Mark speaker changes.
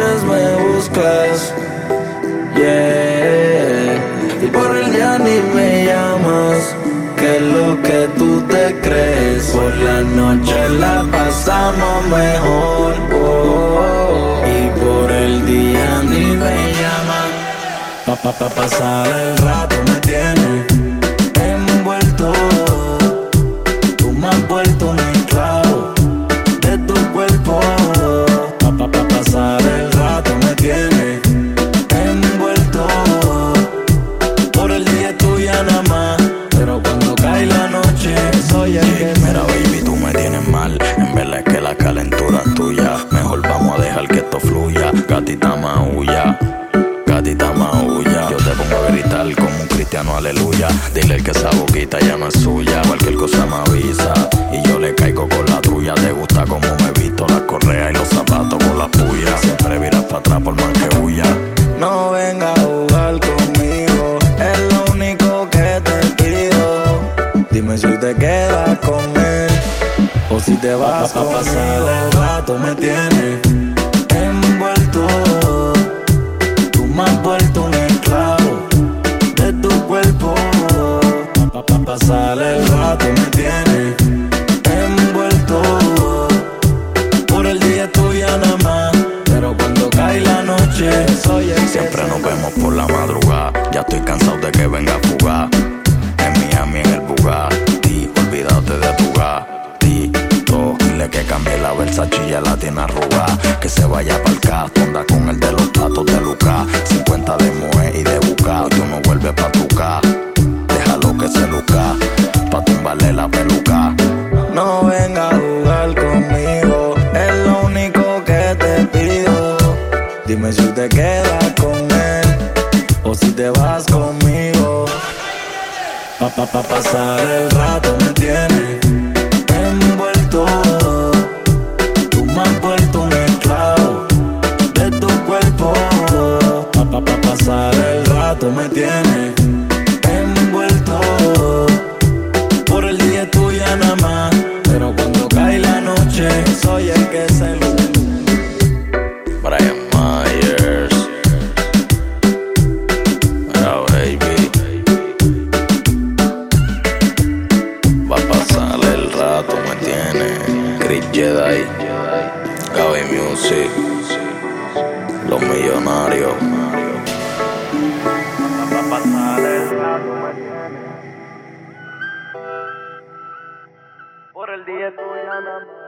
Speaker 1: me buscas. Yeah. Y por el día ni me llamas. Que lo que tú te crees. Por la noche la pasamos mejor. Oh. Y por el día ni me llamas. Pa, pa, pa pasar el rato me tienes
Speaker 2: Gatita maulla, gatita maulla. Yo te pongo a gritar como un cristiano, aleluya. Dile que esa boquita ya no es suya. Cualquier cosa me avisa. Y yo le caigo con la tuya. Te gusta como me he visto las correas y los zapatos con la puya. Siempre viras para atrás por más que huya.
Speaker 1: No venga a jugar conmigo, es lo único que te pido. Dime si te quedas con él o si te vas a pasar el rato. Me tienes tú me has vuelto un esclavo de tu cuerpo. Pa, pa, pa pasar el rato me tienes envuelto. Por el día tuya nada más, pero cuando cae la noche soy el
Speaker 2: Siempre nos vemos por la madrugada. Ya estoy cansado de que venga cambie la Versace la tiene arrugada. Que se vaya pa'l casto. Anda con el de los platos de Luca. 50 de Moe y de Buca. Tú no vuelves pa' tu casa. Déjalo que se luca. Pa' tumbarle la peluca.
Speaker 1: No venga a jugar conmigo, es lo único que te pido. Dime si te quedas con él o si te vas conmigo. Pa, pa, pa pasar el rato me tienes que se lo... Brian Myers. Mira, baby. Va a pasar el rato, ¿me entiendes? Chris Jedi.
Speaker 2: Gaby Music. Los millonarios. Va a pasar el rato, ¿me entiendes? Por el día tuyo, nada